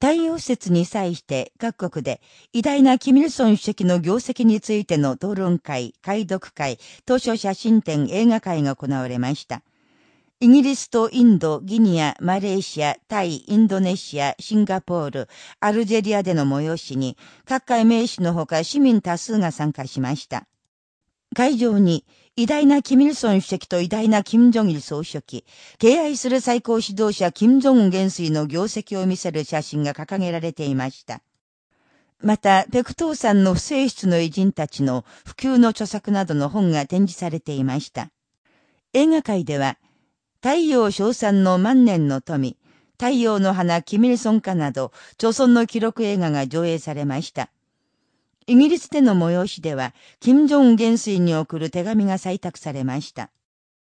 太陽節に際して各国で偉大なキミルソン主席の業績についての討論会、解読会、図書写真展、映画会が行われました。イギリスとインド、ギニア、マレーシア、タイ、インドネシア、シンガポール、アルジェリアでの催しに、各界名士のほか市民多数が参加しました。会場に、偉大なキミルソン主席と偉大なキム・ジョギル総書記、敬愛する最高指導者キム・ジョン元帥の業績を見せる写真が掲げられていました。また、ペクトーさんの不正室の偉人たちの普及の著作などの本が展示されていました。映画界では、太陽賞賛の万年の富、太陽の花キミルソン化など、朝鮮の記録映画が上映されました。イギリスでの催しでは、金正恩元帥に送る手紙が採択されました。